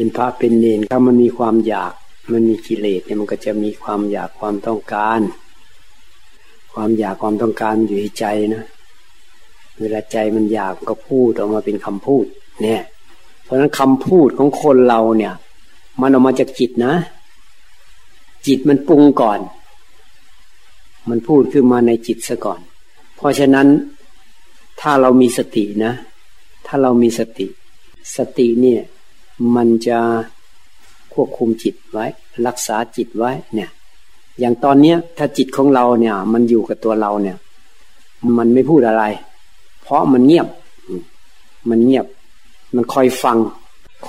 เป็นพระเป็นเนรถ้ามันมีความอยาก มันมีกิเลสเนี่ยมันก็จะมีความอยากความต้องการ ความอยากความต้องการอยู่ในใจนะเวลาใจมันอยากก็พูดออกมาเป็นคำพูด เนี่ย เพราะฉะนั้นคำพูดของคนเราเนี่ย มันออกมาจากจิตนะ จิตมันปรุงก่อน มันพูดขึ้นมาในจิตซะก่อน เพราะฉะนั้นถ้าเรามีสตินะ ถ้าเรามีสติ สติเนี่ย มันจะควบคุมจิตไว้ รักษาจิตไว้เนี่ย อย่างตอนเนี้ยถ้าจิตของเราเนี่ย มันอยู่กับตัวเราเนี่ย มันไม่พูดอะไร เพราะมันเงียบ มันเงียบ มันคอยฟัง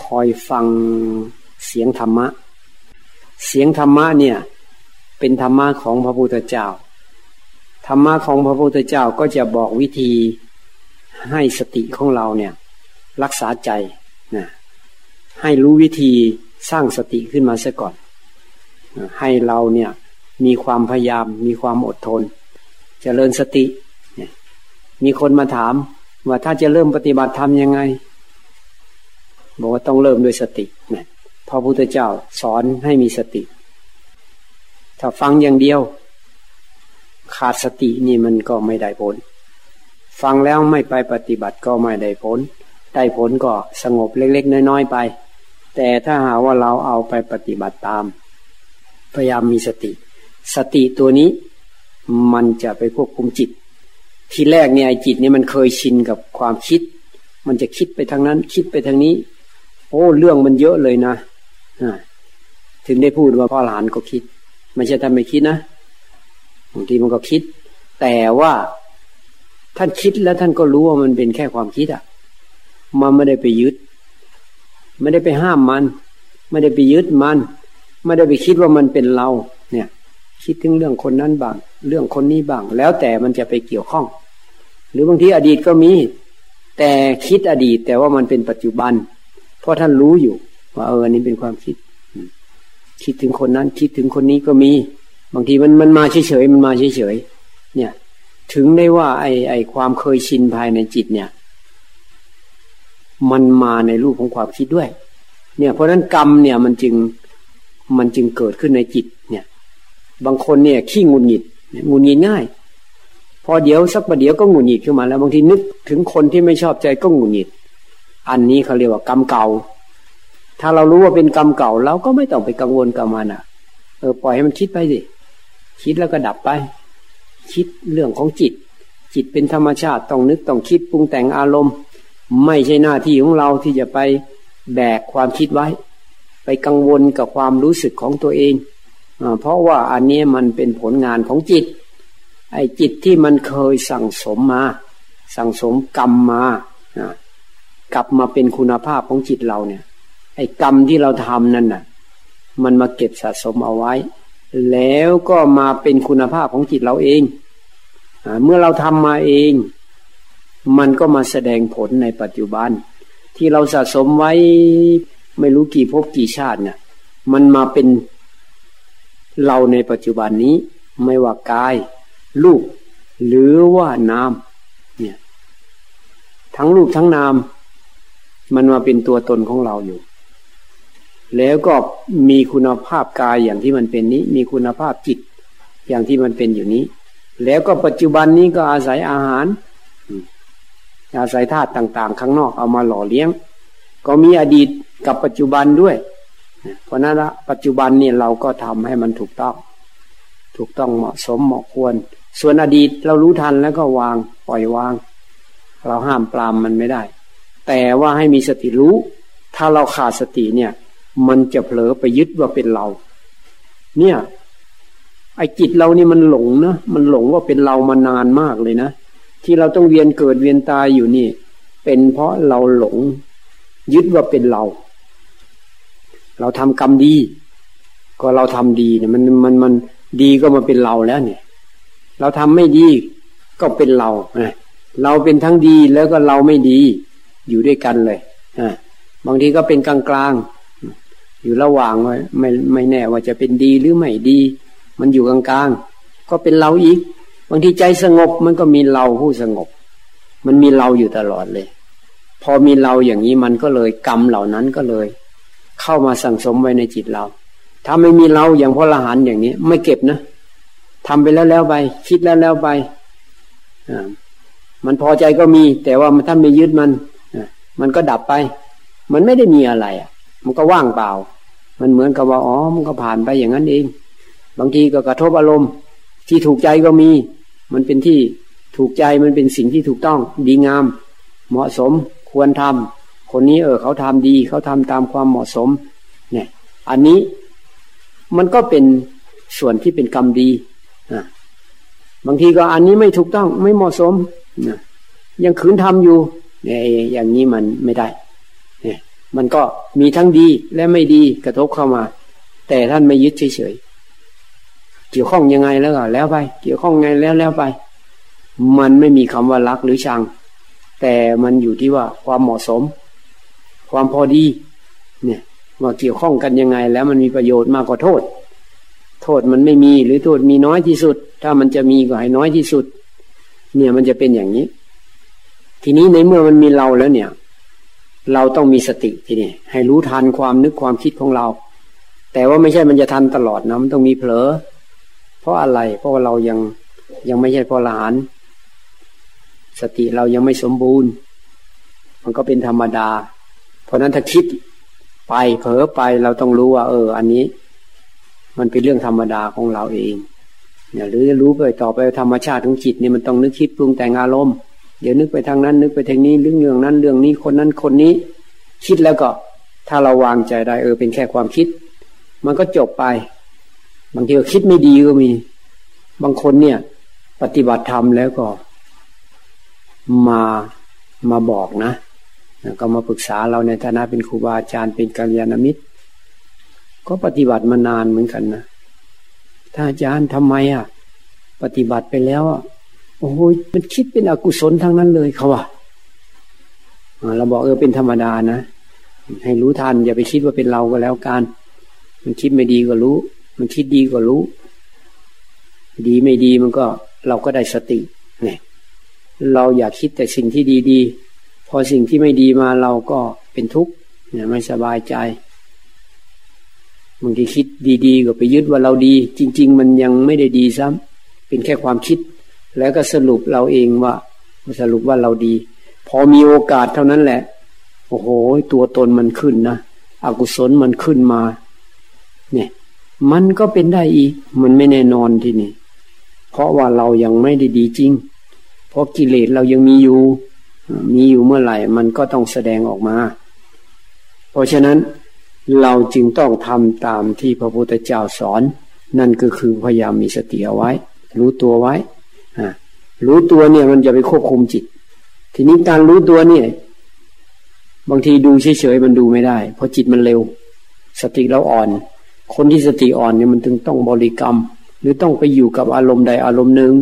คอยฟังเสียงธรรมะ เสียงธรรมะเนี่ย เป็นธรรมะของพระพุทธเจ้า ธรรมะของพระพุทธเจ้าก็จะบอกวิธีให้สติของเราเนี่ย รักษาใจ ให้รู้วิธีสร้างสติขึ้นมาซะก่อน ให้เราเนี่ยมีความพยายามมีความอดทนจเจริญสติ มีคนมาถามว่าถ้าจะเริ่มปฏิบัติทำยังไง บอกว่าต้องเริ่มด้วยสตินะพระพุทธเจ้าสอนให้มีสติ ถ้าฟังอย่างเดียว ขาดสตินี่มันก็ไม่ได้ผล ฟังแล้วไม่ไปปฏิบัติก็ไม่ได้ผล ได้ผลก็สงบเล็กๆน้อยๆไป แต่ถ้าหาว่าเราเอาไปปฏิบัติตาม พยายามมีสติ สติตัวนี้มันจะไปควบคุมจิต ทีแรกเนี่ยจิตเนี่ยมันเคยชินกับความคิด มันจะคิดไปทางนั้น คิดไปทางนี้ โอ้เรื่องมันเยอะเลยนะถึงได้พูดว่าพ่อหลานก็คิดไม่ใช่ท่านไม่คิดนะบางทีมันก็คิด แต่ว่าท่านคิดแล้วท่านก็รู้ว่ามันเป็นแค่ความคิดอะ่ะ มันไม่ได้ไปยึด ไม่ได้ไปห้ามมัน ไม่ได้ไปยึดมัน ไม่ได้ไปคิดว่ามันเป็นเรา เนี่ย คิดถึงเรื่องคนนั้นบ้าง เรื่องคนนี้บ้าง แล้วแต่มันจะไปเกี่ยวข้อง หรือบางทีอดีตก็มี แต่คิดอดีตแต่ว่ามันเป็นปัจจุบัน เพราะท่านรู้อยู่ ว่าเออนี้เป็นความคิด คิดถึงคนนั้น คิดถึงคนนี้ก็มี บางทีมันมันมาเฉยๆมันมาเฉยๆเนี่ย ถึงได้ว่าไอไอความเคยชินภายในจิตเนี่ย มันมาในรูปของความคิดด้วย เนี่ยเพราะนั้นกรรมเนี่ยมันจึงมันจึงเกิดขึ้นในจิตเนี่ย บางคนเนี่ยขี้งุนหงิดงุนหงิดง่าย พอเดี๋ยวสักประเดี๋ยวก็งุนหงิดขึ้นมาแล้วบางทีนึกถึงคนที่ไม่ชอบใจก็งุนหงิด อันนี้เขาเรียกว่ากรรมเก่า ถ้าเรารู้ว่าเป็นกรรมเก่าเราก็ไม่ต้องไปกังวลกับมันอะ เออปล่อยให้มันคิดไปสิคิดแล้วก็ดับไป คิดเรื่องของจิต จิตเป็นธรรมชาติต้องนึกต้องคิดปรุงแต่งอารมณ์ ไม่ใช่หน้าที่ของเราที่จะไปแบกความคิดไว้ ไปกังวลกับความรู้สึกของตัวเอง เพราะว่าอันนี้มันเป็นผลงานของจิต ไอ้จิตที่มันเคยสั่งสมมา สั่งสมกรรมมากลับมาเป็นคุณภาพของจิตเราเนี่ย ไอ้กรรมที่เราทำนั่นน่ะ มันมาเก็บสะสมเอาไว้ แล้วก็มาเป็นคุณภาพของจิตเราเองเมื่อเราทำมาเอง มันก็มาแสดงผลในปัจจุบัน ที่เราสะสมไว้ไม่รู้กี่ภพกี่ชาติเนี่ย มันมาเป็นเราในปัจจุบันนี้ ไม่ว่ากาย รูป หรือว่านามเนี่ย ทั้งรูปทั้งนาม มันมาเป็นตัวตนของเราอยู่ แล้วก็มีคุณภาพกายอย่างที่มันเป็นนี้ มีคุณภาพจิตอย่างที่มันเป็นอยู่นี้ แล้วก็ปัจจุบันนี้ก็อาศัยอาหาร อาศัยธาตุต่าง ๆ ข้างนอกเอามาหล่อเลี้ยง ก็มีอดีตกับปัจจุบันด้วย เพราะนั้นละปัจจุบันเนี่ยเราก็ทำให้มันถูกต้อง ถูกต้องเหมาะสมเหมาะควร ส่วนอดีตเรารู้ทันแล้วก็วางปล่อยวาง เราห้ามปรามมันไม่ได้ แต่ว่าให้มีสติรู้ ถ้าเราขาดสติเนี่ย มันจะเผลอไปยึดว่าเป็นเรา เนี่ยไอ้จิตเรานี่มันหลงนะมันหลงว่าเป็นเรามานานมากเลยนะ ที่เราต้องเวียนเกิดเวียนตายอยู่นี่ เป็นเพราะเราหลง ยึดว่าเป็นเรา เราทำกรรมดี ก็เราทำดีเนี่ยมันมันมันดีก็มาเป็นเราแล้วเนี่ย เราทำไม่ดีก็เป็นเราเราเป็นทั้งดีแล้วก็เราไม่ดี อยู่ด้วยกันเลยบางทีก็เป็นกลางกลางอยู่ระหว่างไม่ไม่แน่ว่าจะเป็นดีหรือไม่ดี มันอยู่กลางกลางก็เป็นเราอีก บางทีใจสงบมันก็มีเราผู้สงบ มันมีเราอยู่ตลอดเลย พอมีเราอย่างนี้มันก็เลยกรรมเหล่านั้นก็เลย เข้ามาสั่งสมไว้ในจิตเรา ถ้าไม่มีเราอย่างพระอรหันอย่างนี้ ไม่เก็บนะทำไปแล้วแล้วไป คิดแล้วแล้วไปมันพอใจก็มี แต่ว่ามันท่านไม่ยึดมันมันก็ดับไป มันไม่ได้มีอะไรอะ มันก็ว่างเปล่า มันเหมือนกับว่าอ๋อมันก็ผ่านไปอย่างนั้นเอง บางทีก็กระทบอารมณ์ ที่ถูกใจก็มี มันเป็นที่ถูกใจมันเป็นสิ่งที่ถูกต้อง ดีงาม เหมาะสมควรทำคนนี้เออเขาทำดีเขาทำตามความเหมาะสม เนี่ย อันนี้มันก็เป็นส่วนที่เป็นกรรมดีอ่าบางทีก็อันนี้ไม่ถูกต้องไม่เหมาะสมนะยังขืนทำอยู่เนี่ยอย่างนี้มันไม่ได้เนี่ยมันก็มีทั้งดีและไม่ดีกระทบเข้ามา แต่ท่านไม่ยึดเฉยๆ เกี่ยวข้องยังไงแล้วก็แล้วไป เกี่ยวข้องไงแล้วแล้วไป มันไม่มีคำว่ารักหรือชัง แต่มันอยู่ที่ว่าความเหมาะสม ความพอดี เนี่ยว่าเกี่ยวข้องกันยังไง แล้วมันมีประโยชน์มากกว่าโทษ โทษมันไม่มีหรือโทษมีน้อยที่สุด ถ้ามันจะมีก็ให้น้อยที่สุด เนี่ยมันจะเป็นอย่างนี้ ทีนี้ในเมื่อมันมีเราแล้วเนี่ย เราต้องมีสติทีนี้ให้รู้ทันความนึกความคิดของเรา แต่ว่าไม่ใช่มันจะทันตลอดนะมันต้องมีเผลอ เพราะอะไร เพราะว่าเรายังยังไม่ใช่พอลาน สติเรายังไม่สมบูรณ์ มันก็เป็นธรรมดา เพราะนั้นถ้าคิดไปเผลอไปเราต้องรู้ว่า เออ อันนี้ มันเป็นเรื่องธรรมดาของเราเองเนี่ยหรือรู้ไปต่อไปธรรมชาติของจิตเนี่ยมันต้องนึกคิดปรุงแต่งอารมณ์เดี๋ยวนึกไปทางนั้น นึกไปทางนี้เรื่องเรื่องนั้นเรื่องนี้คนนั้นคนนี้ คิดแล้วก็ ถ้าเราวางใจได้เออเป็นแค่ความคิด มันก็จบไป บางทีก็คิดไม่ดีก็มี บางคนเนี่ย ปฏิบัติธรรมแล้วก็ มามาบอกนะก็มาปรึกษาเราในฐานะเป็นครูบาอาจารย์เป็นกัลยาณมิตร ก็ปฏิบัติมานานเหมือนกันนะถ้าอาจารย์ทำไมอะ ปฏิบัติไปแล้วอะโอ้ยมันคิดเป็นอกุศลทั้งนั้นเลยเขาว่าเราบอกเออเป็นธรรมดานะให้รู้ทันอย่าไปคิดว่าเป็นเราก็แล้วกัน มันคิดไม่ดีก็รู้ มันคิดดีก็รู้ ดีไม่ดีมันก็เราก็ได้สติเนี่ยเราอยากคิดแต่สิ่งที่ดีๆ พอสิ่งที่ไม่ดีมาเราก็เป็นทุกข์เนี่ยไม่สบายใจบางทีคิดดีๆก็ไปยึดว่าเราดี จริง ๆ มันยังไม่ได้ดีซ้ำเป็นแค่ความคิด แล้วก็สรุปเราเองว่าสรุปว่าเราดี พอมีโอกาสเท่านั้นแหละ โอ้โห ตัวตนมันขึ้นนะอกุศลมันขึ้นมา เนี่ย มันก็เป็นได้อีก มันไม่แน่นอนที่นี่ เพราะว่าเรายังไม่ได้ดีจริง เพราะกิเลสเรายังมีอยู่ มีอยู่เมื่อไหร่ มันก็ต้องแสดงออกมา เพราะฉะนั้นเราจึงต้องทำตามที่พระพุทธเจ้าสอน นั่นก็คือพยายามมีสติเอาไว้ รู้ตัวไว้ รู้ตัวเนี่ยมันจะไปควบคุมจิต ทีนี้การรู้ตัวเนี่ย บางทีดูเฉยๆมันดูไม่ได้ เพราะจิตมันเร็ว สติเราอ่อน คนที่สติอ่อนเนี่ยมันถึงต้องบริกรรม หรือต้องไปอยู่กับอารมณ์ใดอารมณ์หนึ่ง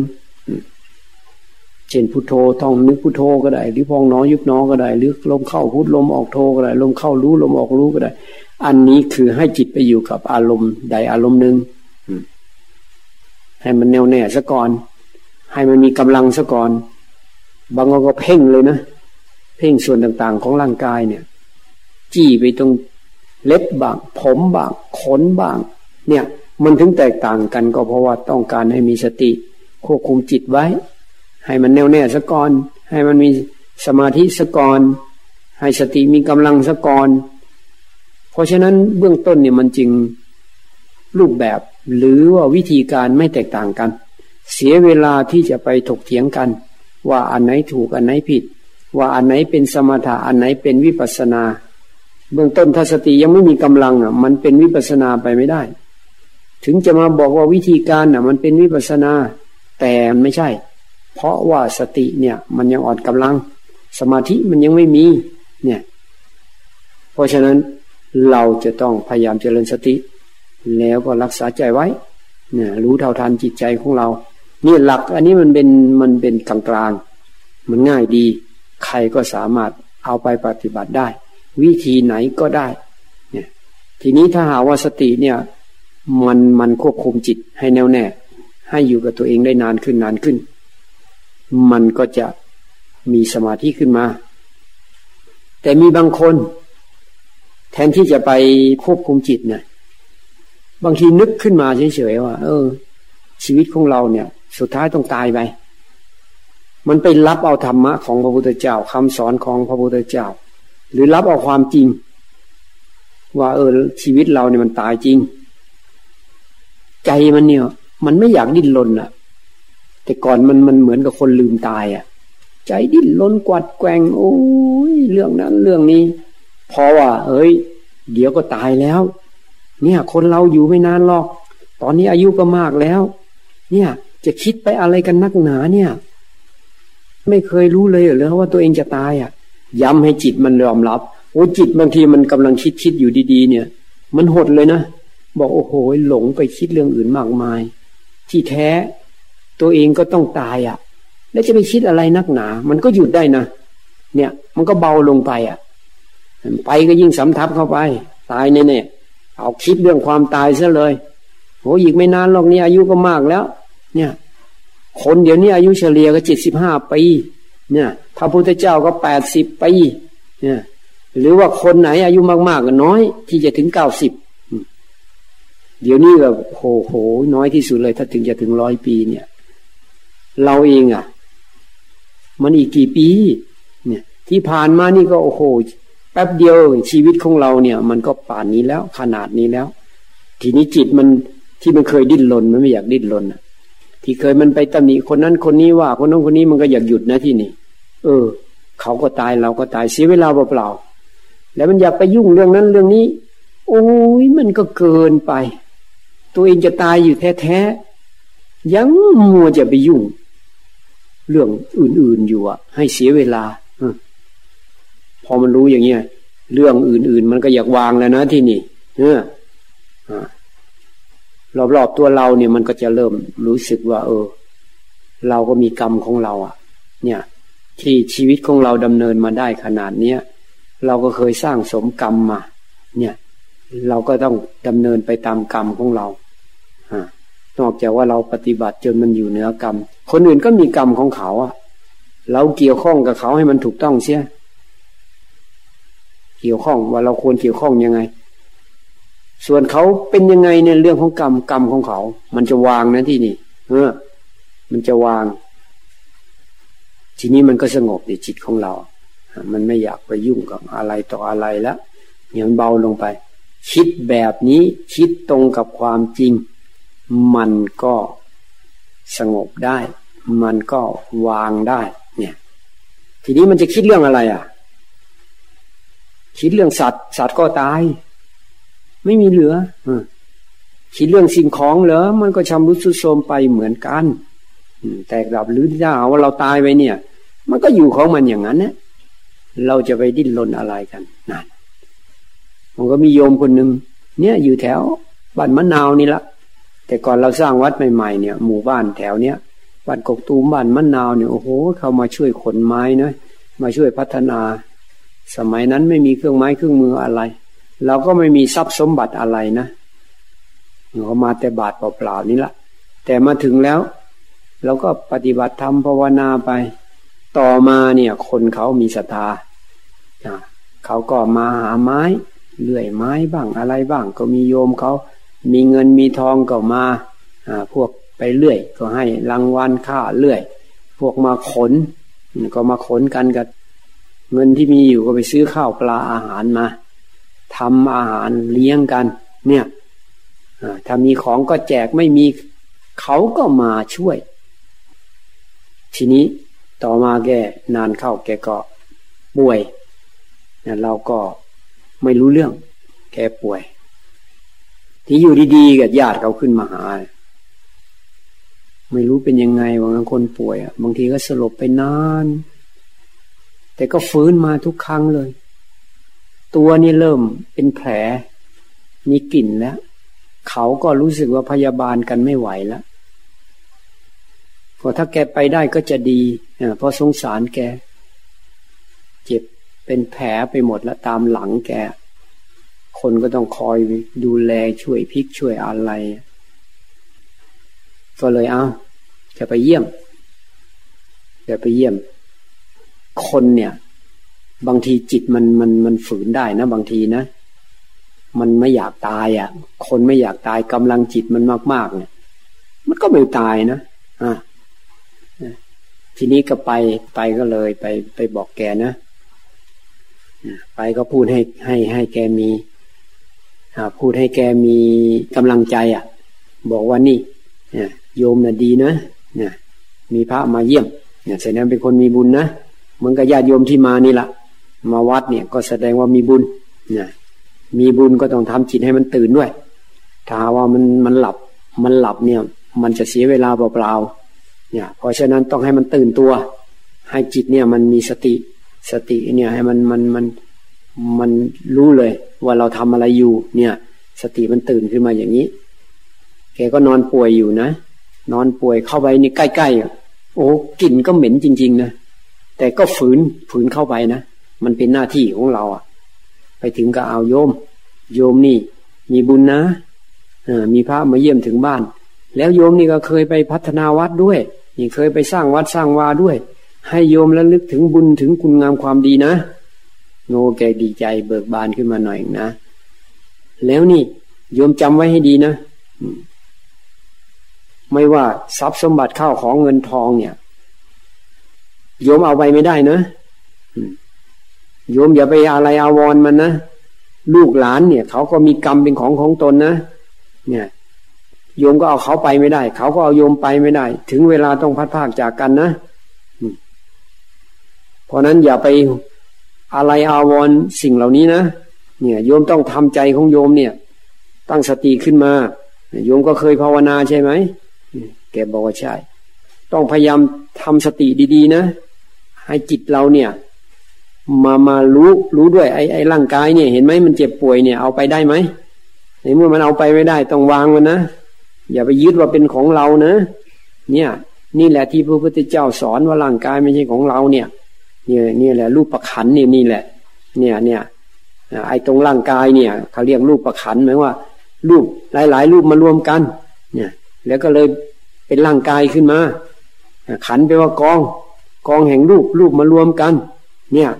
เช่นพุโทโธท่องนึกพุโทโธก็ได้ หรือพองน้อยยุบน้อก็ได้ หรือลมเข้าพุทลมออกโธก็ได้ ลมเข้ารู้ลมออกรู้ก็ได้ อันนี้คือให้จิตไปอยู่กับอารมณ์ใดอารมณ์หนึ่งให้มันแน่วแน่ซะก่อน ให้มันมีกำลังซะก่อน บางคนก็เพ่งเลยนะ เพ่งส่วนต่างๆของร่างกายเนี่ย จี้ไปตรง เล็บบาง ผมบาง ขนบาง เนี่ยมันถึงแตกต่างกันก็เพราะว่าต้องการให้มีสติ ควบคุมจิตไว้ ให้มันแน่วแน่ซะก่อน ให้มันมีสมาธิซะก่อน ให้สติมีกำลังซะก่อน เพราะฉะนั้นเบื้องต้นเนี่ยมันจึงรูปแบบหรือว่าวิธีการไม่แตกต่างกัน เสียเวลาที่จะไปถกเถียงกัน ว่าอันไหนถูกอันไหนผิด ว่าอันไหนเป็นสมถะอันไหนเป็นวิปัสนา เบื้องต้นทัศติยังไม่มีกำลังอะ มันเป็นวิปัสนาไปไม่ได้ ถึงจะมาบอกว่าวิธีการอะ มันเป็นวิปัสนา แต่ไม่ใช่ เพราะว่าสติเนี่ย มันยังอ่อนกำลัง สมาธิมันยังไม่มี เนี่ย เพราะฉะนั้นเราจะต้องพยายามเจริญสติ แล้วก็รักษาใจไว้ เนี่ย รู้เท่าทันจิตใจของเรานี่หลัก อันนี้มันเป็นมันเป็นกลางกลางมันง่ายดี ใครก็สามารถเอาไปปฏิบัติได้ วิธีไหนก็ได้เนี่ยทีนี้ถ้าหาว่าสติเนี่ย มันมันควบคุมจิตให้แน่วแน่ ให้อยู่กับตัวเองได้นานขึ้นนานขึ้น มันก็จะมีสมาธิขึ้นมา แต่มีบางคน แทนที่จะไปควบคุมจิตเนี่ยบางทีนึกขึ้นมาเฉยๆว่า เออ ชีวิตของเราเนี่ย สุดท้ายต้องตายไปมันไปรับเอาธรรมะของพระพุทธเจ้าคำสอนของพระพุทธเจ้า หรือรับเอาความจริง ว่าเออชีวิตเราเนี่ยมันตายจริง ใจมันเนี่ย มันไม่อยากดิ้นรนอะแต่ก่อนมันมันเหมือนกับคนลืมตายอะใจดิ้นรนกวัดแกงโอ้ยเรื่องนั้นเรื่องนี้เพราะว่า เอ้ย เดี๋ยวก็ตายแล้ว เนี่ย คนเราอยู่ไม่นานหรอก ตอนนี้อายุก็มากแล้ว เนี่ย จะคิดไปอะไรกันนักหนาเนี่ย ไม่เคยรู้เลยเหรอว่าตัวเองจะตายอะ ย้ำให้จิตมันยอมรับโอ้จิตบางทีมันกำลังคิดคิดอยู่ดีๆ เนี่ย มันหดเลยนะบอกโอ้โหหลงไปคิดเรื่องอื่นมากมาย ที่แท้ ตัวเองก็ต้องตายอะ แล้วจะไปคิดอะไรนักหนา มันก็หยุดได้นะเนี่ย มันก็เบาลงไปอะไปก็ยิ่งสำทับเข้าไป ตายแน่ๆเอาคิดเรื่องความตายซะเลยโหอีกไม่นานหรอกนี่อายุก็มากแล้ว เนี่ย คนเดี๋ยวนี้อายุเฉลี่ยก็เจ็ดสิบห้าปี เนี่ยพระพุทธเจ้าก็แปดสิบปีเนี่ยหรือว่าคนไหนอายุมาก ๆ ก็น้อย ที่จะถึงเก้าสิบเดี๋ยวนี้แบบโหโห น้อยที่สุดเลย ถ้าถึงจะถึงร้อยปีเนี่ย เราเองอะ มันอีกกี่ปี เนี่ย ที่ผ่านมานี่ก็โอ้โห แป๊บเดียวชีวิตของเราเนี่ย มันก็ป่านนี้แล้วขนาดนี้แล้ว ทีนี้จิตมันที่มันเคยดิ้นรนมันไม่อยากดิ้นรนที่เคยมันไปตำหนิคนนั้นคนนี้ว่า คนนั้นคนนี้มันก็อยากหยุดนะที่นี่ เออ เขาก็ตายเราก็ตายเสียเวลาเปล่าๆแล้วมันอยากไปยุ่งเรื่องนั้นเรื่องนี้ โอ้ยมันก็เกินไป ตัวเองจะตายอยู่แท้ๆยังมัวจะไปยุ่ง เรื่องอื่น ๆอยู่อะ ให้เสียเวลาพอมันรู้อย่างเงี้ยเรื่องอื่น ๆ มันก็อยากวางแล้วนะที่นี่เออรอบๆตัวเราเนี่ยมันก็จะเริ่มรู้สึกว่า เออ เราก็มีกรรมของเรา อะ เนี่ย ที่ชีวิตของเราดำเนินมาได้ขนาดเนี้ยเราก็เคยสร้างสมกรรมมา เนี่ย เราก็ต้องดำเนินไปตามกรรมของเราอนอกจากว่าเราปฏิบัติจนมันอยู่เหนือกรรม คนอื่นก็มีกรรมของเขาอะเราเกี่ยวข้องกับเขาให้มันถูกต้องเสีย เกี่ยวข้องว่าเราควรเกี่ยวข้องยังไง ส่วนเขาเป็นยังไงในเรื่องของกรรมกรรมของเขา มันจะวางนะที่นี่ เออ มันจะวาง ทีนี้มันก็สงบในจิตของเรา มันไม่อยากไปยุ่งกับอะไรต่ออะไรแล้วเนี่ยมันเบาลงไป คิดแบบนี้คิดตรงกับความจริง มันก็สงบได้ มันก็วางได้ เนี่ย ทีนี้มันจะคิดเรื่องอะไรอะ คิดเรื่องสัตว์ สัตว์ก็ตาย ไม่มีเหลือคิดเรื่องสิ่งของเหรอ มันก็ชำรุดสุดโทรมไปเหมือนกันแตกดับหรือถ้าว่าเราตายไปเนี่ย มันก็อยู่ของมันอย่างนั้นนะเราจะไปดิ้นรนอะไรกันนั่นมันก็มีโยมคนหนึ่งเนี่ยอยู่แถวบ้านมะนาวนี่ละแต่ก่อนเราสร้างวัดใหม่ๆเนี่ย หมู่บ้านแถวเนี้ยบ้านกกตูมบ้านมะนาวเนี่ยโอ้โหเขามาช่วยขนไม้นะมาช่วยพัฒนา สมัยนั้นไม่มีเครื่องไม้เครื่องมืออะไร เราก็ไม่มีทรัพย์สมบัติอะไรนะเรามาแต่บาทเปล่าๆนี่ละแต่มาถึงแล้ว เราก็ปฏิบัติธรรมภาวนาไป ต่อมาเนี่ย คนเขามีศรัทธาเขาก็มาหาไม้เลื่อยไม้บ้างอะไรบ้าง ก็มีโยมเขามีเงินมีทองก็มาพวกไปเลื่อย ก็ให้รางวัลค่าเลื่อย พวกมาขน ก็มาขนกันกับเงินที่มีอยู่ก็ไปซื้อข้าวปลาอาหารมาทำอาหารเลี้ยงกัน เนี่ยถ้ามีของก็แจกไม่มีเขาก็มาช่วย ทีนี้ ต่อมาแกนานเข้าแกก็ป่วยเนี่ยเราก็ไม่รู้เรื่อง แกป่วย ที่อยู่ดีๆกับญาติเขาขึ้นมาหา ไม่รู้เป็นยังไงบางคนป่วยบางทีก็สลบไปนาน แต่ก็ฟื้นมาทุกครั้งเลย ตัวนี่เริ่มเป็นแผลมีกลิ่นแล้ว เขาก็รู้สึกว่าพยาบาลกันไม่ไหวแล้ว พอถ้าแกไปได้ก็จะดีเพราะสงสารแก เจ็บเป็นแผลไปหมดแล้วตามหลังแก คนก็ต้องคอยดูแลช่วยพิกช่วยอะไรก็เลยเอาจะไปเยี่ยมจะไปเยี่ยม คนเนี่ย บางทีจิตมันมันมันฝืนได้นะ บางทีนะมันไม่อยากตายอะ คนไม่อยากตายกำลังจิตมันมากๆเนี่ย มันก็ไม่ตายนะ อะ ทีนี้ก็ไปไปก็เลย ไปไปบอกแกนะไปก็พูดให้ให้ให้แกมีพูดให้แกมีกำลังใจอะ บอกว่านี่โยมน่ะดีนะเนี่ยมีพระมาเยี่ยมเนี่ยแสดงเป็นคนมีบุญนะเหมือนกับญาติโยมที่มานี่ละมาวัดเนี่ยก็แสดงว่ามีบุญเนี่ยมีบุญก็ต้องทำจิตให้มันตื่นด้วย ถ้าว่ามันมันหลับมันหลับเนี่ย มันจะเสียเวลาเปล่าๆ เนี่ยเพราะฉะนั้นต้องให้มันตื่นตัว ให้จิตเนี่ยมันมีสติสติเนี่ยให้มันมันมันมันรู้เลย ว่าเราทำอะไรอยู่ เนี่ย สติมันตื่นขึ้นมาอย่างนี้แกก็นอนป่วยอยู่นะนอนป่วยเข้าไปนี่ใกล้ๆโอ้กลิ่นก็เหม็นจริง ๆนะแต่ก็ฝืนฝืนเข้าไปนะมันเป็นหน้าที่ของเราอะ ไปถึงก็เอาโยม โยมนี่ มีบุญนะมีพระมาเยี่ยมถึงบ้าน แล้วโยมนี่ก็เคยไปพัฒนาวัดด้วย นี่เคยไปสร้างวัดสร้างวาด้วย ให้โยมระลึกถึงบุญถึงคุณงามความดีนะ โนแกดีใจเบิกบานขึ้นมาหน่อยนะ แล้วนี่ โยมจำไว้ให้ดีนะ ไม่ว่าทรัพย์สมบัติข้าวของเงินทองเนี่ย โยมเอาไปไม่ได้นะโยมอย่าไปอะไรอาวรมันนะ ลูกหลานเนี่ย เขาก็มีกรรมเป็นของของตนนะ เนี่ย โยมก็เอาเขาไปไม่ได้ เขาก็เอาโยมไปไม่ได้ ถึงเวลาต้องพัดภาคจากกันนะเพราะนั้นอย่าไปอะไรอาวรสิ่งเหล่านี้นะเนี่ย โยมต้องทำใจของโยมเนี่ย ตั้งสติขึ้นมาโยมก็เคยภาวนาใช่ไหมแกบอกว่าใช่ ต้องพยายามทำสติดีๆนะ ให้จิตเราเนี่ย มามารู้รู้ด้วยไอ้ไอ้ร่างกายเนี่ย เห็นไหมมันเจ็บป่วยเนี่ยเอาไปได้ไหมในเมื่อมันเอาไปไม่ได้ต้องวางมันนะ อย่าไปยึดว่าเป็นของเรานะ เนี่ย นี่แหละที่พระพุทธเจ้าสอนว่าร่างกายไม่ใช่ของเราเนี่ยเนี่ยนี่แหละรูปประขันนี่นี่แหละ เนี่ยเนี่ยไอ้ตรงร่างกายเนี่ยเขาเรียกรูปประขันหมายว่า รูปหลาย ๆ รูปมารวมกัน เนี่ย แล้วก็เลยเป็นร่างกายขึ้นมาขันไปว่ากอง กองแห่งรูปรูปมารวมกัน เนี่ย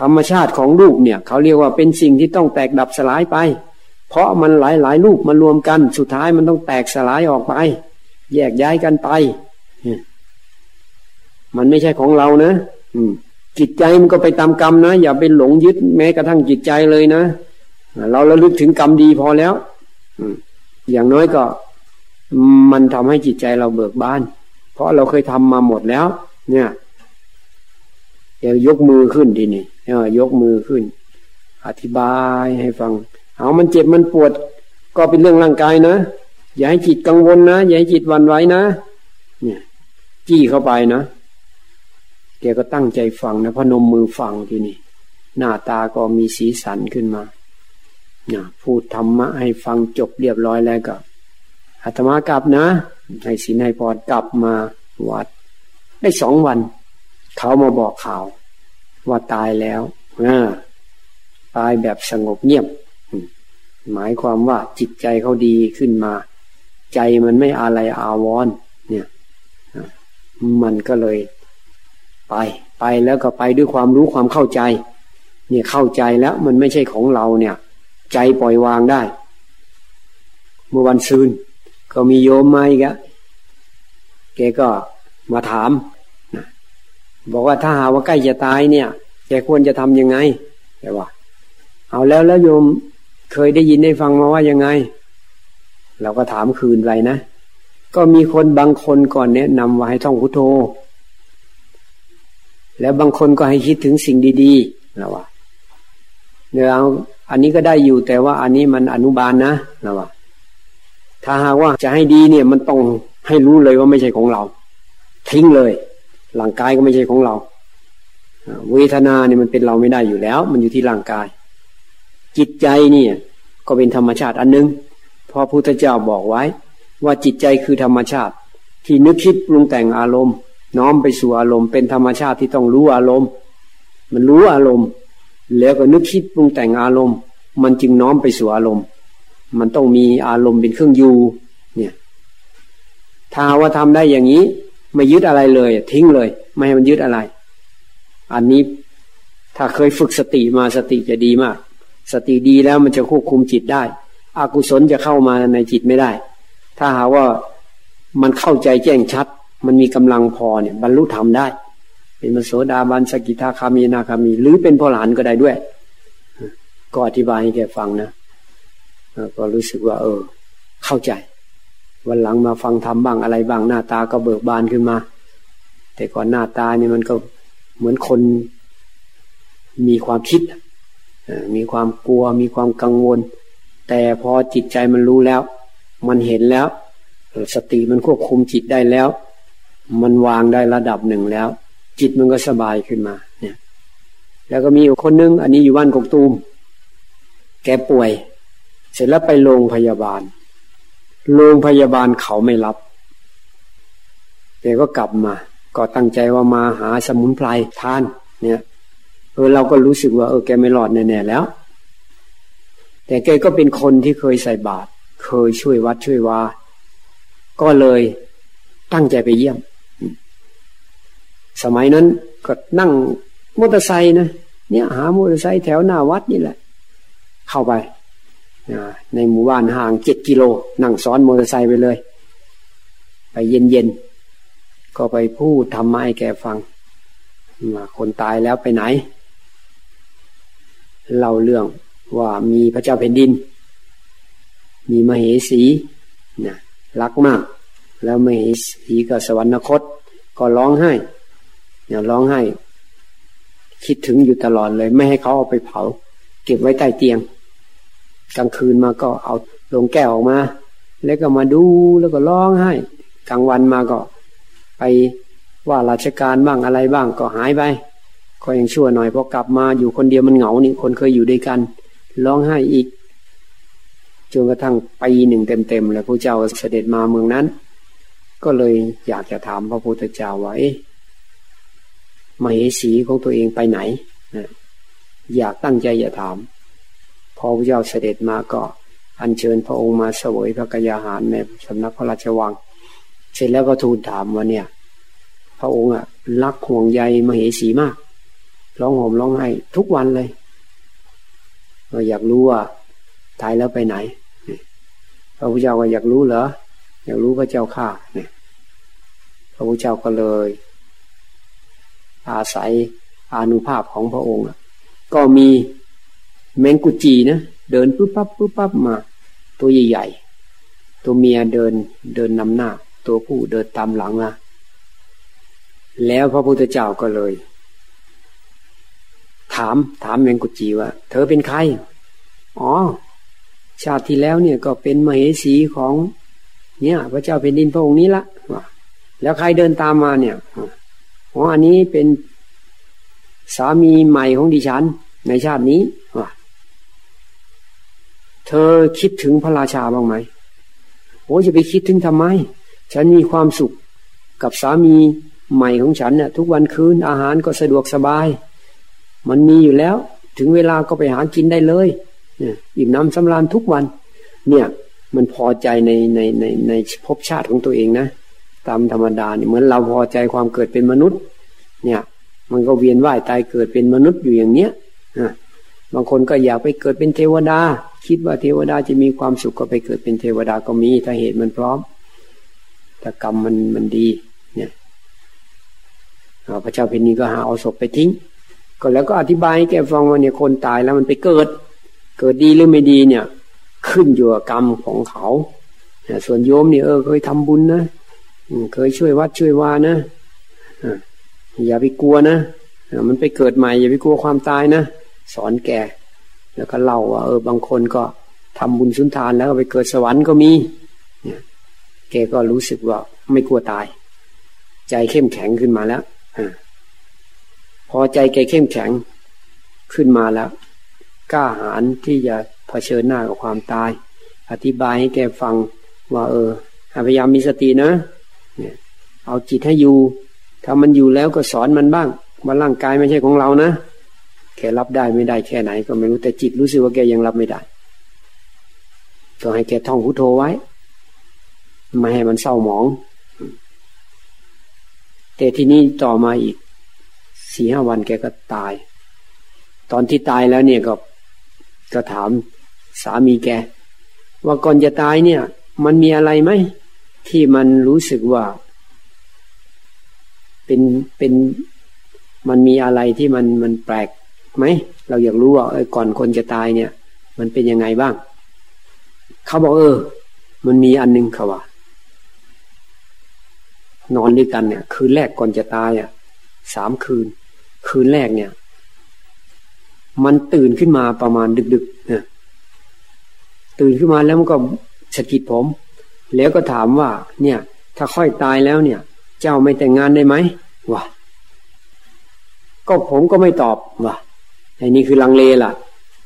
ธรรมชาติของรูปเนี่ย เขาเรียกว่าเป็นสิ่งที่ต้องแตกดับสลายไป เพราะมันหลายหลายรูปมารวมกันสุดท้ายมันต้องแตกสลายออกไป แยกย้ายกันไป มันไม่ใช่ของเรานะจิตใจมันก็ไปตามกรรมนะ อย่าไปหลงยึดแม้กระทั่งจิตใจเลยนะ เราระลึกถึงกรรมดีพอแล้วอย่างน้อยก็ มันทำให้จิตใจเราเบิกบาน เพราะเราเคยทำมาหมดแล้ว เนี่ยเดี๋ยวยกมือขึ้นทีนี่ยกมือขึ้น อธิบายให้ฟัง เอามันเจ็บมันปวด ก็เป็นเรื่องร่างกายนะ อย่าให้จิตกังวลนะ อย่าให้จิตวันไหวนะ เนี่ย จี้เข้าไปนะ แกก็ตั้งใจฟังนะพนมมือฟังทีนี่ หน้าตาก็มีสีสันขึ้นมาเนี่ยพูดธรรมะให้ฟังจบเรียบร้อยแล้วก็อาตมากลับนะ ให้สินให้พรกลับมาวัด ได้สองวัน เขามาบอกข่าว ว่าตายแล้วตายแบบสงบเงียบ หมายความว่าจิตใจเขาดีขึ้นมา ใจมันไม่อะไรอาวรเนี่ยมันก็เลย ไป ไปแล้วก็ไปด้วยความรู้ความเข้าใจ เนี่ยเข้าใจแล้วมันไม่ใช่ของเราเนี่ย ใจปล่อยวางได้ เมื่อวันซืนก็มีโยมมาอีกอะแกก็มาถามบอกว่าถ้าหาว่าใกล้จะตายเนี่ยแกควรจะทํำยังไงแต่ว่า เอาแล้วแล้วโยม เคยได้ยินได้ฟังมาว่ายังไง เราก็ถามคืนไปนะ ก็มีคนบางคนก่อนแนะนำว่าให้ท่องพุทโธ แล้วบางคนก็ให้คิดถึงสิ่งดีๆเราว่าเดี๋ยวเอาอันนี้ก็ได้อยู่แต่ว่าอันนี้มันอนุบาลนะเราว่าถ้าหากว่าจะให้ดีเนี่ย มันต้องให้รู้เลยว่าไม่ใช่ของเรา ทิ้งเลยร่างกายก็ไม่ใช่ของเรา เวทนาเนี่ยมันเป็นเราไม่ได้อยู่แล้ว มันอยู่ที่ร่างกาย จิตใจเนี่ย ก็เป็นธรรมชาติอันนึงพอพุทธเจ้าบอกไว้ ว่าจิตใจคือธรรมชาติ ที่นึกคิดปรุงแต่งอารมณ์ น้อมไปสู่อารมณ์ เป็นธรรมชาติที่ต้องรู้อารมณ์ มันรู้อารมณ์ แล้วก็นึกคิดปรุงแต่งอารมณ์ มันจึงน้อมไปสู่อารมณ์ มันต้องมีอารมณ์เป็นเครื่องอยู่เนี่ยถ้าว่าทำได้อย่างนี้ ไม่ยึดอะไรเลย ทิ้งเลย ไม่ให้มันยึดอะไร อันนี้ถ้าเคยฝึกสติมาสติจะดีมาก สติดีแล้วมันจะควบคุมจิตได้อากุศลจะเข้ามาในจิตไม่ได้ ถ้าหาว่ามันเข้าใจแจ้งชัด มันมีกำลังพอเนี่ย บรรลุธรรมได้ เป็นมโสดาบันสกิทาคามีนาคามี หรือเป็นพอหลานก็ได้ด้วย ก็อธิบายให้แกฟังนะก็รู้สึกว่า เออ เข้าใจ วันหลังมาฟังธรรมบ้างอะไรบ้างหน้าตาก็เบิกบานขึ้นมา แต่ก่อนหน้าตาเนี่ยมันก็เหมือนคนมีความคิด มีความกลัวมีความกังวล แต่พอจิตใจมันรู้แล้ว มันเห็นแล้ว สติมันควบคุมจิตได้แล้ว มันวางได้ระดับหนึ่งแล้ว จิตมันก็สบายขึ้นมา เนี่ย แล้วก็มีอยู่คนนึง อันนี้อยู่บ้านกกตูม แกป่วย เสร็จแล้วไปโรงพยาบาล โรงพยาบาลเขาไม่รับแกก็กลับมา ก็ตั้งใจว่ามาหาสมุนไพรทาน เนี่ย ออเราก็รู้สึกว่าเออแกไม่รอดแน่ๆแล้ว แต่แกก็เป็นคนที่เคยใส่บาตรเคยช่วยวัดช่วยวา ก็เลยตั้งใจไปเยี่ยม สมัยนั้นก็นั่งมอเตอร์ไซค์นะเนี่ยหามอเตอร์ไซค์แถวหน้าวัดนี่แหละ เข้าไปในหมู่บ้านห่างเจ็ดกิโล นั่งซ้อนมอเตอร์ไซค์ไปเลย ไปเย็นๆ ก็ไปพูดทำไมาให้แกฟังคนตายแล้วไปไหน เล่าเรื่องว่ามีพระเจ้าแผ่นดิน มีมเหสีนะรักมาก แล้วมเหสีก็สวรรคต ก็ร้องไห้เนี่ยร้องไห้ คิดถึงอยู่ตลอดเลย ไม่ให้เขาเอาไปเผา เก็บไว้ใต้เตียง กลางคืนมาก็เอาลงแก้วออกมา แล้วก็มาดูแล้วก็ร้องไห้ กลางวันมาก็ไปว่าราชการบ้างอะไรบ้างก็หายไป ก็ยังชั่วหน่อยพอกลับมาอยู่คนเดียวมันเหงานี่คนเคยอยู่ด้วยกันร้องไห้อีกจนกระทั่งปีหนึ่งเต็มๆแล้วพระเจ้าเสด็จมาเมืองนั้น ก็เลยอยากจะถามพระพุทธเจ้าว่าเอ๊ะมเหสีของตัวเองไปไหนอยากตั้งใจอย่าถาม พอพระเจ้าเสด็จมาก็อัญเชิญพระองค์มาเสวยพระกยาหารในสำนักพระราชวัง เสร็จแล้วก็ทูลถามว่าเนี่ย พระองค์อะรักห่วงใยมเหสีมาก ร้องห่มร้องไห้ทุกวันเลยเราอยากรู้ว่าตายแล้วไปไหนพระพุทธเจ้าก็อยากรู้เหรออยากรู้พระเจ้าข้าเนี่ยพระพุทธเจ้าก็เลย อาศัยอานุภาพของพระองค์ก็มีแมงกุจีนะเดินปุ๊บปั๊บปุ๊บปั๊บมา ตัวใหญ่ๆตัวเมียเดินเดินนำหน้า ตัวผู้เดินตามหลังมาแล้วพระพุทธเจ้าก็เลย ถาม ถามแมงกุจีว่า เธอเป็นใคร อ๋อ ชาติที่แล้วเนี่ยก็เป็นมเหสีของ เนี่ย พระเจ้าเป็นดินพระองค์นี้ละว่าแล้วใครเดินตามมาเนี่ยอ๋ออันนี้เป็นสามีใหม่ของดิฉัน ในชาตินี้ว่าเธอคิดถึงพระราชาบ้างไหมโอ้จะไปคิดถึงทำไม ฉันมีความสุขกับสามีใหม่ของฉันเนี่ยทุกวันคืนอาหารก็สะดวกสบาย มันมีอยู่แล้ว ถึงเวลาก็ไปหากินได้เลยเนี่ยอิ่มน้ำสำราญทุกวัน เนี่ย มันพอใจในในในในภพชาติของตัวเองนะตามธรรมดาเนี่ยเหมือนเราพอใจความเกิดเป็นมนุษย์ เนี่ย มันก็เวียนว่ายตายเกิดเป็นมนุษย์อยู่อย่างเนี้ยบางคนก็อยากไปเกิดเป็นเทวดา คิดว่าเทวดาจะมีความสุขก็ไปเกิดเป็นเทวดาก็มีถ้าเหตุมันพร้อมถ้ากรรมมันมันดี เนี่ยพระเจ้าเพนนีก็หาเอาศพไปทิ้ง ก็แล้วก็อธิบายให้แกฟังว่าเนี่ยคนตายแล้วมันไปเกิด เกิดดีหรือไม่ดีเนี่ย ขึ้นอยู่กับกรรมของเขาส่วนโยมเนี่ยเออเคยทำบุญนะเคยช่วยวัดช่วยวานะอย่าไปกลัวนะมันไปเกิดใหม่ อย่าไปกลัวความตายนะสอนแกแล้วก็เล่าว่าเออบางคนก็ทำบุญสุนทานแล้วไปเกิดสวรรค์ก็มีแกก็รู้สึกว่าไม่กลัวตาย ใจเข้มแข็งขึ้นมาแล้วอ่า พอใจแกเข้มแข็งขึ้นมาแล้วกล้าหาญที่จะเผชิญหน้ากับความตาย อธิบายให้แกฟังว่า เออพยายามมีสตินะเนี่ยเอาจิตให้อยู่ ถ้ามันอยู่แล้วก็สอนมันบ้างว่าร่างกายไม่ใช่ของเรานะแกรับได้ไม่ได้แค่ไหน ก็ไม่รู้แต่จิตรู้สึกว่าแกยังรับไม่ได้ก็ให้แกท่องพุทโธไว้ไม่ให้มันเศร้าหมอง แต่ทีนี้ต่อมาอีก สี่ห้าวันแกก็ตาย ตอนที่ตายแล้วเนี่ยก็ก็ถามสามีแก ว่าก่อนจะตายเนี่ย มันมีอะไรไหม ที่มันรู้สึกว่า เป็นเป็นมันมีอะไรที่มันมันแปลกไหม เราอยากรู้ว่าก่อนคนจะตายเนี่ย มันเป็นยังไงบ้าง เขาบอกเออ มันมีอันนึงเขาว่า นอนด้วยกันเนี่ย คืนแรกก่อนจะตายอะ สามคืน คืนแรกเนี่ย มันตื่นขึ้นมาประมาณดึกๆเนี่ยตื่นขึ้นมาแล้วมันก็สะกิดผม แล้วก็ถามว่า เนี่ย ถ้าค่อยตายแล้วเนี่ย เจ้าไม่แต่งงานได้ไหมวะก็ผมก็ไม่ตอบว่ะไอ้นี่คือลังเลล่ะ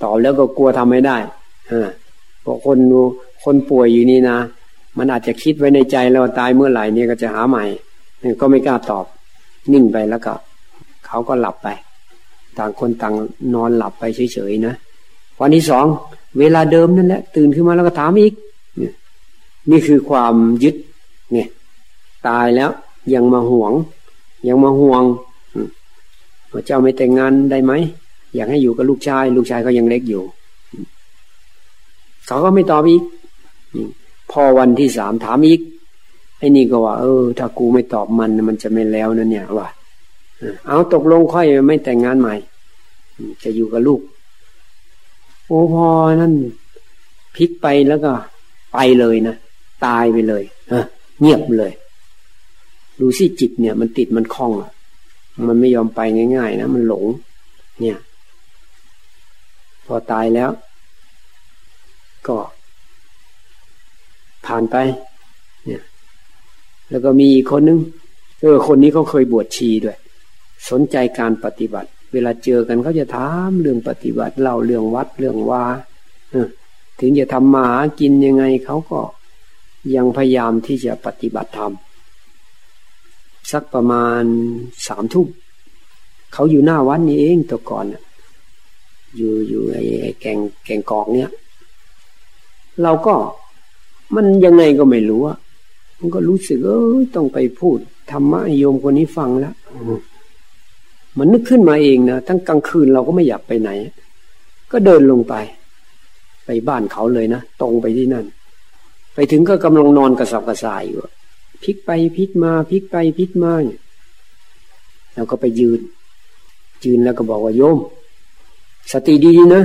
ตอบแล้วก็กลัวทำไม่ได้อ่าเพราะคนคนป่วยอยู่นี่นะ มันอาจจะคิดไว้ในใจแล้วตายเมื่อไหร่เนี่ยก็จะหาใหม่ก็ไม่กล้าตอบ นิ่งไปแล้วก็เขาก็หลับไป ต่างคนต่างนอนหลับไปเฉยๆนะวันที่สองเวลาเดิมนั่นแหละ ตื่นขึ้นมาแล้วก็ถามอีกนี่คือความยึดเนี่ยตายแล้วยังมาห่วง ยังมาห่วงว่าเจ้าไม่แต่งงานได้ไหมอยากให้อยู่กับลูกชาย ลูกชายก็ยังเล็กอยู่เขาก็ไม่ตอบอีกพอวันที่สามถามอีก ไอ้นี่ก็ว่า เออ ถ้ากูไม่ตอบมันมันจะไม่แล้วนั่นเนี่ยว่าเอาตกลงค่อยไม่แต่งงานใหม่ จะอยู่กับลูก โอ้พอนั่นพลิกไปแล้วก็ ไปเลยนะตายไปเลยเงียบเลย ดูสิจิตเนี่ย มันติดมันคล้องอะ มันไม่ยอมไปง่ายๆนะมันหลง เนี่ย พอตายแล้ว ก็ ผ่านไป แล้วก็มีอีกคนนึงเออคนนี้เขาเคยบวชชีด้วย สนใจการปฏิบัติ เวลาเจอกันเขาจะถามเรื่องปฏิบัติเล่าเรื่องวัดเรื่องวาถึงจะทำมาหากินยังไงเขาก็ยังพยายามที่จะปฏิบัติธรรมสักประมาณสามทุ่มเขาอยู่หน้าวัดนี้เองตัวก่อนอยู่อยู่ไอ้แกงแกงกองเนี้ยเราก็มันยังไงก็ไม่รู้อะ มันก็รู้สึกเออต้องไปพูดธรรมะโยมคนนี้ฟังแล้วมันนึกขึ้นมาเองนะทั้งกลางคืนเราก็ไม่อยากไปไหน ก็เดินลงไป ไปบ้านเขาเลยนะตรงไปที่นั่น ไปถึงก็กำลังนอนกระสับกระส่ายอยู่พลิกไปพลิกมาพลิกไปพลิกมาแล้วก็ไปยืน ยืนแล้วก็บอกว่าโยม สติดีนะ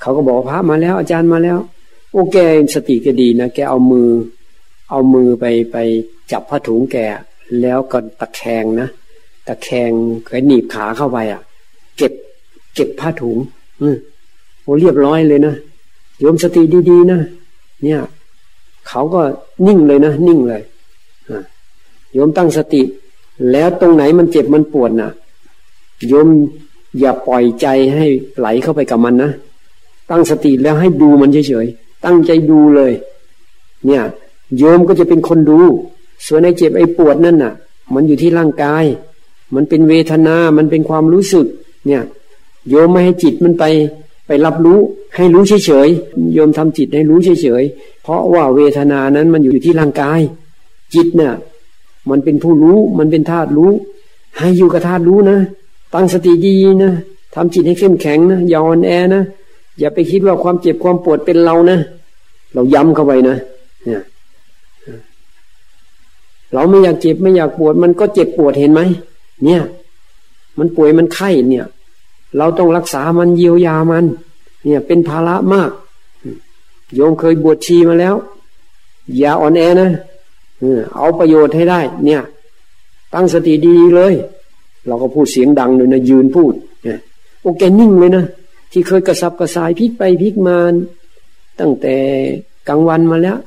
เขาก็บอกพระมาแล้ว อาจารย์มาแล้ว โอ้แกสติก็ดีนะแกเอามือ เอามือไปไปจับผ้าถุงแกแล้วก็ตะแคงนะตะแคงก็หนีบขาเข้าไปอะ เก็บ เก็บผ้าถุง อือโอ้เรียบร้อยเลยนะโยมสติดีๆนะเนี่ยเขาก็นิ่งเลยนะนิ่งเลยโยมตั้งสติ แล้วตรงไหนมันเจ็บมันปวดนะ่ะโยมอย่าปล่อยใจให้ไหลเข้าไปกับมันนะตั้งสติแล้วให้ดูมันเฉยๆตั้งใจดูเลย เนี่ย โยมก็จะเป็นคนดู ส่วนไอ้เจ็บไอ้ปวดนั่นน่ะ มันอยู่ที่ร่างกาย มันเป็นเวทนา มันเป็นความรู้สึก เนี่ย โยมไม่ให้จิตมันไปไปรับรู้ให้รู้เฉยๆ โยมทำจิตให้รู้เฉยๆ เพราะว่าเวทนานั้นมันอยู่ที่ร่างกาย จิตเนี่ยมันเป็นผู้รู้ มันเป็นธาตุรู้ ให้อยู่กับธาตุรู้นะ ตั้งสติดีนะทำจิตให้เข้มแข็งนะ อย่าอ่อนแอนะ อย่าไปคิดว่าความเจ็บความปวดเป็นเรานะ เราย้ำเข้าไปนะ เนี่ย เราไม่อยากเจ็บไม่อยากปวด มันก็เจ็บปวดเห็นไหมเนี่ย มันป่วยมันไข้เนี่ย เราต้องรักษามันเยียวยามัน เนี่ยเป็นภาระมาก โยมเคยบวชชีมาแล้ว อย่าอ่อนแอนะเอาประโยชน์ให้ได้ เนี่ย ตั้งสติดีเลย เราก็พูดเสียงดังเลยนะยืนพูดเนี่ยโอแกนิ่งเลยนะที่เคยกระสับกระสายพลิกไปพลิกมาตั้งแต่กลางวันมาแล้ว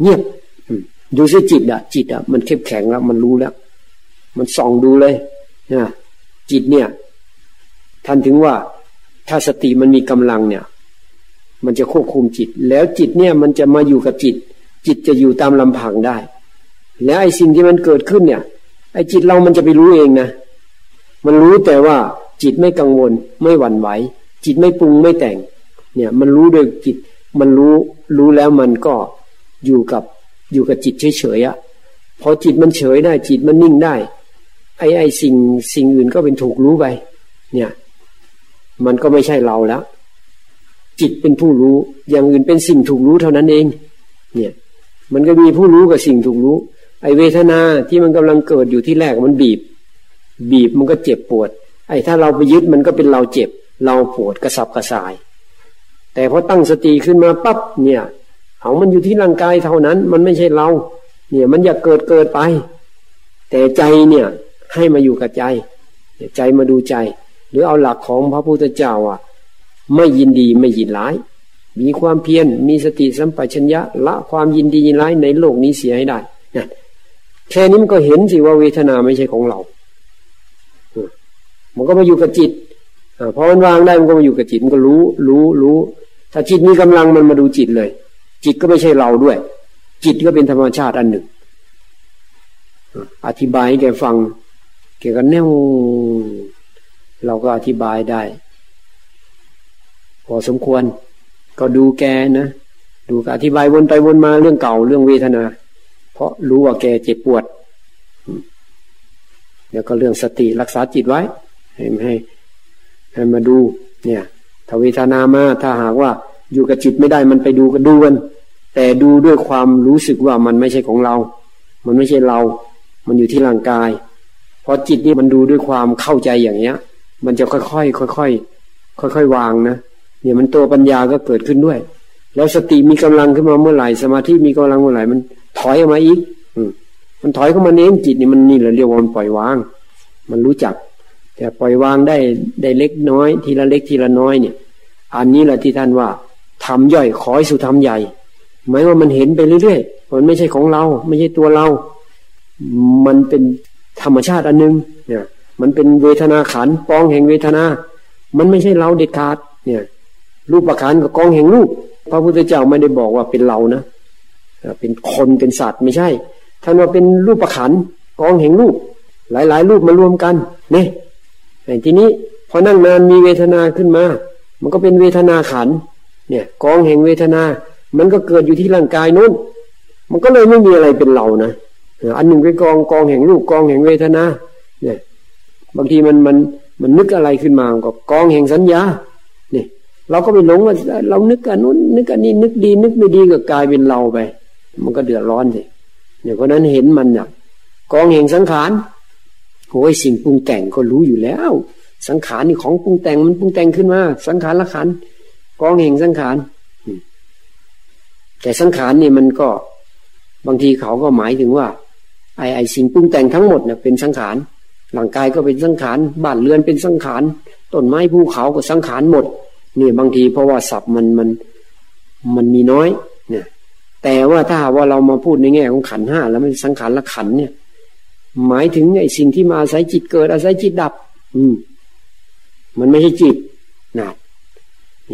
เงียบ ดูสิจิตอะจิตอะมันเข้มแข็งแล้ว มันรู้แล้ว มันส่องดูเลยนะจิตเนี่ยท่านถึงว่าถ้าสติมันมีกำลังเนี่ย มันจะควบคุมจิต แล้วจิตเนี่ยมันจะมาอยู่กับจิต จิตจะอยู่ตามลำพังได้ แล้วไอ้สิ่งที่มันเกิดขึ้นเนี่ย ไอ้จิตเรามันจะไปรู้เองนะมันรู้แต่ว่าจิตไม่กังวลไม่หวั่นไหว จิตไม่ปรุงไม่แต่ง เนี่ย มันรู้โดยจิต มันรู้รู้แล้วมันก็อยู่กับ อยู่กับจิตเฉยๆอะ่ะพอจิตมันเฉยได้ จิตมันนิ่งได้ ไอ้ไอ้สิ่งสิ่งอื่นก็เป็นถูกรู้ไปเนี่ย มันก็ไม่ใช่เราแล้ว จิตเป็นผู้รู้ อย่างอื่นเป็นสิ่งถูกรู้เท่านั้นเอง เนี่ย มันก็มีผู้รู้กับสิ่งถูกรู้ ไอ้เวทนาที่มันกำลังเกิดอยู่ที่แรกมันบีบ บีบมันก็เจ็บปวด ไอ้ถ้าเราไปยึดมันก็เป็นเราเจ็บ เราปวดกระสับกระส่าย แต่พอตั้งสติขึ้นมาปั๊บเนี่ย เอามันอยู่ที่ร่างกายเท่านั้น มันไม่ใช่เรา เนี่ย มันอยากเกิดเกิดไป แต่ใจเนี่ย ให้มาอยู่กับใจ ใจมาดูใจ หรือเอาหลักของพระพุทธเจ้าอะ ไม่ยินดีไม่ยินร้าย มีความเพียรมีสติสัมปชัญญะละความยินดียินร้ายในโลกนี้เสียให้ได้นะแค่นี้มันก็เห็นสิว่าเวทนาไม่ใช่ของเรา มันก็มาอยู่กับจิตพอมันวางได้มันก็มาอยู่กับจิตมันก็รู้ รู้รู้ ถ้าจิตมีกำลังมันมาดูจิตเลย จิตก็ไม่ใช่เราด้วย จิตก็เป็นธรรมชาติอันหนึ่ง อธิบายให้แกฟังแกก็แน่วเราก็อธิบายได้ พอสมควร ก็ดูแกนะ ดูกอธิบายวนไปวนมาเรื่องเก่าเรื่องเวทนา เพราะรู้ว่าแกเจ็บปวดแล้วก็เรื่องสติรักษาจิตไว้ ให้ให้ให้มาดู เนี่ยถ้าเวทนามาถ้าหากว่า อยู่กับจิตไม่ได้มันไปดูก็ดูกันแต่ดูด้วยความรู้สึกว่ามันไม่ใช่ของเรา มันไม่ใช่เรา มันอยู่ที่ร่างกาย พอจิตนี่มันดูด้วยความเข้าใจอย่างเนี้ย มันจะค่อยๆค่อยๆค่อยๆวางนะเนี่ยมันตัวปัญญาก็เกิดขึ้นด้วย แล้วสติมีกำลังขึ้นมาเมื่อไหร่สมาธิมีกำลังเมื่อไหร่มันถอยออกมาอีก อืมันถอยเข้ามาเองจิตนี่มันนี่แหละเรียกว่ามันปล่อยวาง มันรู้จัก แต่ปล่อยวางได้ได้เล็กน้อย ทีละเล็กทีละน้อยเนี่ย อันนี้แหละที่ท่านว่า ทำย่อยขอยสู่ทำใหญ่ หมายว่ามันเห็นไปเรื่อยๆมันไม่ใช่ของเรา ไม่ใช่ตัวเรา มันเป็นธรรมชาติอันนึงเนี่ยมันเป็นเวทนาขันปองแห่งเวทนา มันไม่ใช่เราเด็ดขาดเนี่ยรูปประคันกับกองแห่งรูป พระพุทธเจ้าไม่ได้บอกว่าเป็นเรานะเป็นคนเป็นสัตว์ไม่ใช่ท่านว่าเป็นรูปประคันกองแห่งรูป หลาย ๆ รูปมารวมกันเนี่ยทีนี้พอนั่งนานมีเวทนาขึ้นมา มันก็เป็นเวทนาขัน เนี่ยกองแห่งเวทนา มันก็เกิดอยู่ที่ร่างกายนู้น มันก็เลยไม่มีอะไรเป็นเรานะอันหนึ่งเป็นกองกองแห่งรูปกองแห่งเวทนา เนี่ย บางทีมันมันมันนึกอะไรขึ้นมาก็กองแห่งสัญญาเราก็ไปหลงว่าเรานึกอันนู้นนึกอันนี้นึกดีนึกไม่ดีก็กลายเป็นเราไป มันก็เดือดร้อนสิเนี่ยเพราะนั้นเห็นมันเนี่ยกองแห่งสังขารโอ้ยสิ่งปรุงแต่งก็รู้อยู่แล้ว สังขารนี่ของปรุงแต่งมันปรุงแต่งขึ้นมา สังขารละขัน กองแห่งสังขารแต่สังขารนี่มันก็บางทีเขาก็หมายถึงว่า ไอไอสิ่งปรุงแต่งทั้งหมดเนี่ยเป็นสังขารร่างกายก็เป็นสังขารบ้านเรือนเป็นสังขารต้นไม้ภูเขาก็สังขารหมดเนี่ยบางทีเพราะว่าศัพท์มันมันมันมีน้อยเนี่ยแต่ว่าถ้าว่าเรามาพูดในแง่ของขันห้าแล้วมันสังขารละขันเนี่ย หมายถึงไอ้สิ่งที่มาอาศัยจิตเกิดอาศัยจิตดับ อืม มันไม่ใช่จิตนะ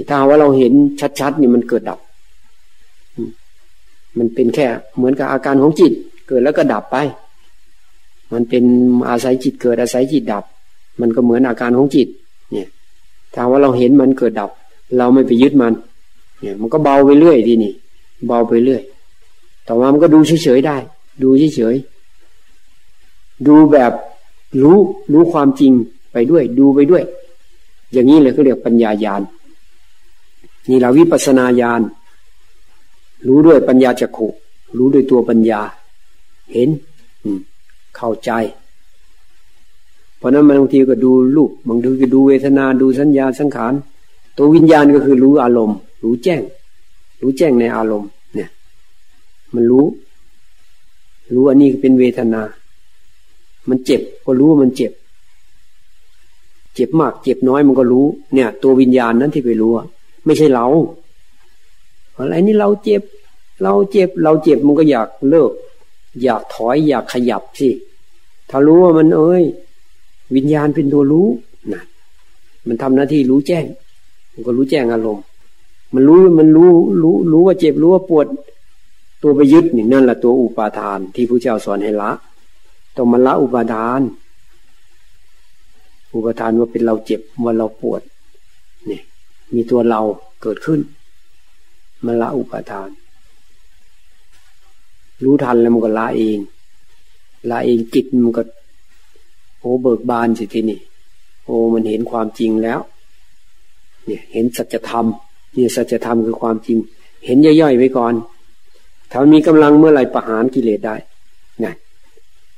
ถ้าว่าเราเห็นชัดๆนี่มันเกิดดับ มันเป็นแค่เหมือนกับอาการของจิต เกิดแล้วก็ดับไป มันเป็นอาศัยจิตเกิดอาศัยจิตดับ มันก็เหมือนอาการของจิต เนี่ยถ้าว่าเราเห็นมันเกิดดับ เราไม่ไปยึดมัน เนี่ย มันก็เบาไปเรื่อยทีนี่เบาไปเรื่อย ต่อมามันก็ดูเฉยๆได้ ดูเฉยๆดูแบบรู้รู้ความจริงไปด้วย ดูไปด้วย อย่างนี้เลยเขาเรียกปัญญายาณ นี่เราวิปัสนาญาณรู้ด้วยปัญญาจักขุรู้ด้วยตัวปัญญา เห็นเข้าใจ เพราะนั้นบางทีก็ดูรูปบางทีก็ดูเวทนาดูสัญญาสังขาร ตัววิญญาณก็คือรู้อารมณ์ รู้แจ้ง รู้แจ้งในอารมณ์ เนี่ย มันรู้ รู้อันนี้เป็นเวทนา มันเจ็บก็รู้ว่ามันเจ็บ เจ็บมาก เจ็บน้อยมันก็รู้ เนี่ย ตัววิญญาณนั้นที่ไปรู้ ไม่ใช่เราอะไรนี่เราเจ็บ เราเจ็บ เราเจ็บมันก็อยากเลิก อยากถอยอยากขยับสิถ้ารู้ว่ามันเอ้ย วิญญาณเป็นตัวรู้นะมันทำหน้าที่รู้แจ้ง มันก็รู้แจ้งอารมณ์ มันรู้มันรู้รู้รู้ว่าเจ็บรู้ว่าปวด ตัวไปยึดนี่นั่นแหละตัวอุปาทาน ที่พระเจ้าสอนให้ละต้องมันละอุปาทาน อุปาทานว่าเป็นเราเจ็บว่าเราปวดนี่ มีตัวเราเกิดขึ้นมันละอุปาทาน รู้ทันแล้วมันก็ละเองละเองจิตมันก็ โอ้เบิกบานสิทีนี่โอ้มันเห็นความจริงแล้ว เนี่ย เห็นสัจธรรมเนี่ยสัจธรรมคือความจริง เห็นย่อยๆไว้ก่อน ถ้ามีกำลังเมื่อไหร่ประหารกิเลสได้นะ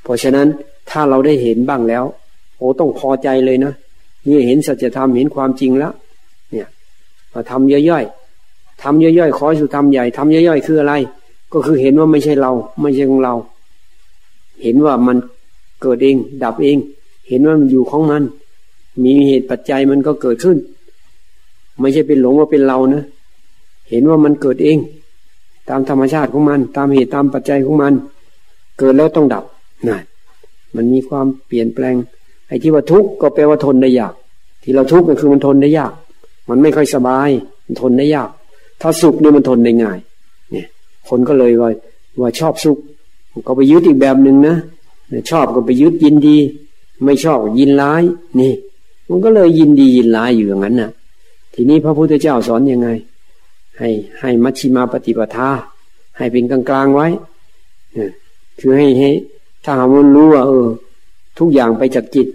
เพราะฉะนั้นถ้าเราได้เห็นบ้างแล้ว โอ้ต้องพอใจเลยนะนี่เห็นสัจธรรมเห็นความจริงแล้ว มาทำย่อยๆทำย่อยๆขอสุธรรมใหญ่ทำย่อยๆคืออะไร ก็คือเห็นว่าไม่ใช่เรา ไม่ใช่ของเรา เห็นว่ามันเกิดเอง ดับเอง เห็นว่ามันอยู่ของมัน มีเหตุปัจจัยมันก็เกิดขึ้น ไม่ใช่เป็นหลงว่าเป็นเรานะเห็นว่ามันเกิดเอง ตามธรรมชาติของมัน ตามเหตุตามปัจจัยของมัน เกิดแล้วต้องดับนั่นมันมีความเปลี่ยนแปลงไอ้ที่ว่าทุกข์ก็แปลว่าทนได้ยาก ที่เราทุกข์ก็คือมันทนได้ยาก มันไม่ค่อยสบาย มันทนได้ยาก ถ้าสุขนี่มันทนได้ง่าย เนี่ย คนก็เลยว่าว่าชอบสุขก็ไปยึดอีกแบบหนึ่งนะชอบก็ไปยึดยินดี ไม่ชอบยินร้าย นี่ มันก็เลยยินดียินร้ายอยู่อย่างนั้นนะ่ะ ทีนี้พระพุทธเจ้าสอนยังไง ให้ให้มัชชิมาปฏิปทา ให้เป็นกลางกลางไว้คือให้ให้ถ้าหามันรู้ว่าเออ ทุกอย่างไปจากจิต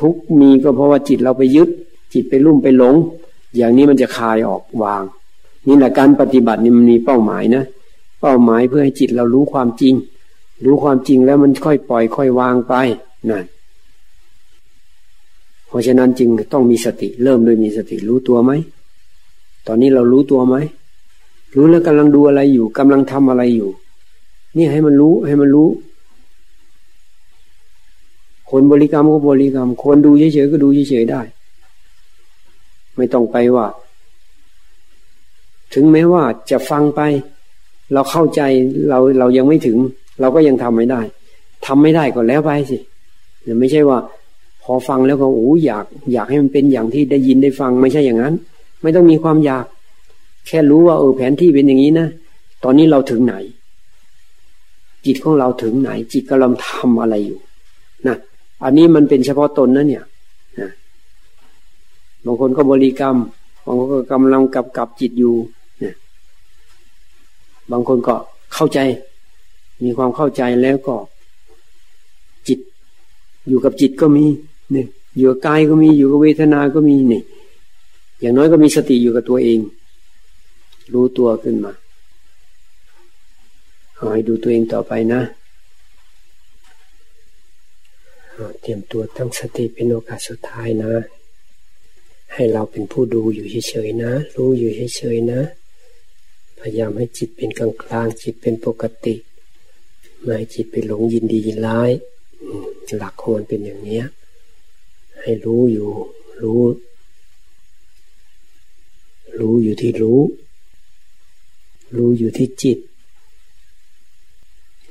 ทุกมีก็เพราะว่าจิตเราไปยึด จิตไปรุ่มไปหลง อย่างนี้มันจะคลายออกวาง นี่แหละการปฏิบัตินี่มันมีเป้าหมายนะเป้าหมายเพื่อให้จิตเรารู้ความจริง รู้ความจริงแล้วมันค่อยปล่อยค่อยวางไปนั่นเพราะฉะนั้นจึงต้องมีสติ เริ่มโดยมีสติรู้ตัวไหมตอนนี้เรารู้ตัวไหมรู้แล้วกำลังดูอะไรอยู่กำลังทำอะไรอยู่ นี่ให้มันรู้ให้มันรู้ คนบริกรรมก็บริกรรม คนดูเฉยๆก็ดูเฉยๆได้ ไม่ต้องไปว่า ถึงแม้ว่าจะฟังไป เราเข้าใจเราเรายังไม่ถึง เราก็ยังทำไม่ได้ทำไม่ได้ก็แล้วไปสิแต่ไม่ใช่ว่า พอฟังแล้วก็โอ้อยาก อยากให้มันเป็นอย่างที่ได้ยินได้ฟัง ไม่ใช่อย่างนั้น ไม่ต้องมีความอยาก แค่รู้ว่าเออแผนที่เป็นอย่างนี้นะตอนนี้เราถึงไหน จิตของเราถึงไหน จิตกำลังทำอะไรอยู่นะอันนี้มันเป็นเฉพาะตนนะเนี่ย บางคนก็บริกรรม บางคนก็กำลังกับกับจิตอยู่นะบางคนก็เข้าใจ มีความเข้าใจแล้วก็ จิต อยู่กับจิตก็มีเนี่ยอยู่กับกายก็มีอยู่กับเวทนาก็มีเนี่ยอย่างน้อยก็มีสติอยู่กับตัวเอง รู้ตัวขึ้นมาเอาให้ดูตัวเองต่อไปนะเตรียมตัวตั้งสติเป็นโอกาสสุดท้ายนะ ให้เราเป็นผู้ดูอยู่เฉยๆนะ รู้อยู่เฉยๆนะ พยายามให้จิตเป็นกลางกลางจิตเป็นปกติ ไม่ให้จิตไปหลงยินดียินร้ายหลักของมันเป็นอย่างเนี้ย ให้รู้อยู่ รู้ รู้อยู่ที่รู้ รู้อยู่ที่จิต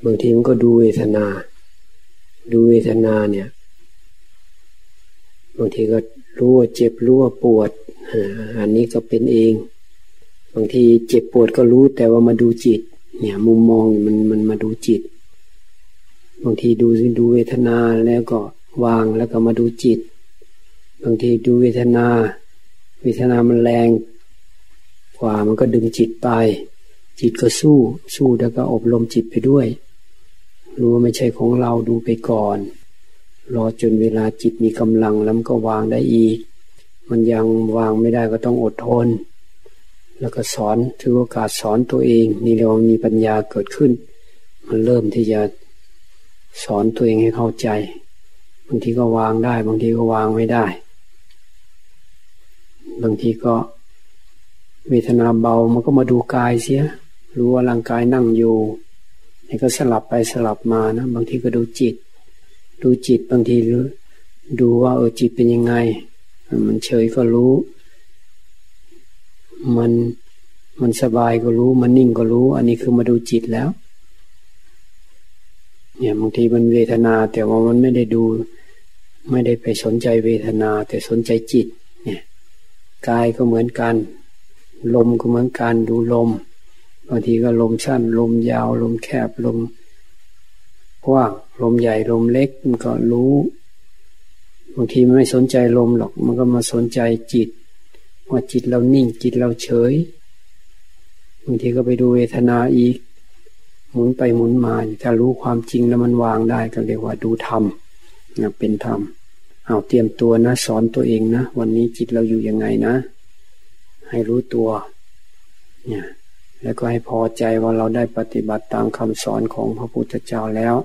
บางทีมันก็ดูเวทนา ดูเวทนาเนี่ย บางทีก็ รู้ว่าเจ็บรู้ว่าปวดอันนี้ก็เป็นเอง บางทีเจ็บปวดก็รู้แต่ว่ามาดูจิต เนี่ย มุมมองมันมันมาดูจิต บางทีดูดูเวทนาแล้วก็วางแล้วก็มาดูจิต บางทีดูเวทนา เวทนามันแรงกว่ามันก็ดึงจิตไป จิตก็สู้ สู้แล้วก็อบรมจิตไปด้วย รู้ว่าไม่ใช่ของเราดูไปก่อน รอจนเวลาจิตมีกำลังแล้วมันก็วางได้อีก มันยังวางไม่ได้ก็ต้องอดทน แล้วก็สอนถือโอกาสสอนตัวเอง นี่เรามีปัญญาเกิดขึ้น มันเริ่มที่จะสอนตัวเองให้เข้าใจ บางทีก็วางได้ บางทีก็วางไม่ได้ บางทีก็เวทนาเบามันก็มาดูกายเสีย รู้ว่าร่างกายนั่งอยู่นี่ก็สลับไปสลับมานะ บางทีก็ดูจิต ดูจิตบางทีรู้ดูว่าเออจิตเป็นยังไง มันเฉยก็รู้ มันมันสบายก็รู้ มันนิ่งก็รู้ อันนี้คือมาดูจิตแล้ว เนี่ยบางทีมันเวทนา แต่ว่ามันไม่ได้ดู ไม่ได้ไปสนใจเวทนา แต่สนใจจิต เนี่ยกายก็เหมือนกัน ลมก็เหมือนกันดูลมบางทีก็ลมสั้น ลมยาว ลมแคบลมกว้าง ลมใหญ่ลมเล็กมันก็รู้บางทีไม่สนใจลมหรอก มันก็มาสนใจจิต ว่าจิตเรานิ่งจิตเราเฉยบางทีก็ไปดูเวทนาอีก หมุนไปหมุนมาถ้ารู้ความจริงแล้วมันวางได้ก็เรียกว่าดูธรรมเป็นธรรมเอาเตรียมตัวนะ สอนตัวเองนะ วันนี้จิตเราอยู่ยังไงนะ ให้รู้ตัว เนี่ย แล้วก็ให้พอใจว่าเราได้ปฏิบัติตามคำสอนของพระพุทธเจ้าแล้ว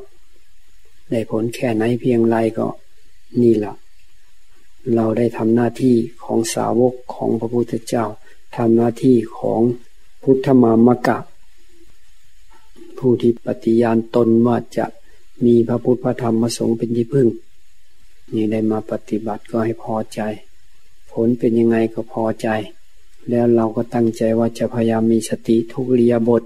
ได้ผลแค่ไหนเพียงไรก็นี่แหละเราได้ทำหน้าที่ของสาวกของพระพุทธเจ้าทำหน้าที่ของพุทธมามกะ ผู้ที่ปฏิญาณตนว่าจะมีพระพุทธพระธรรมพระสงฆ์เป็นที่พึ่ง นี่ได้มาปฏิบัติก็ให้พอใจ ผลเป็นยังไงก็พอใจ แล้วเราก็ตั้งใจว่าจะพยายามมีสติทุกเรียบท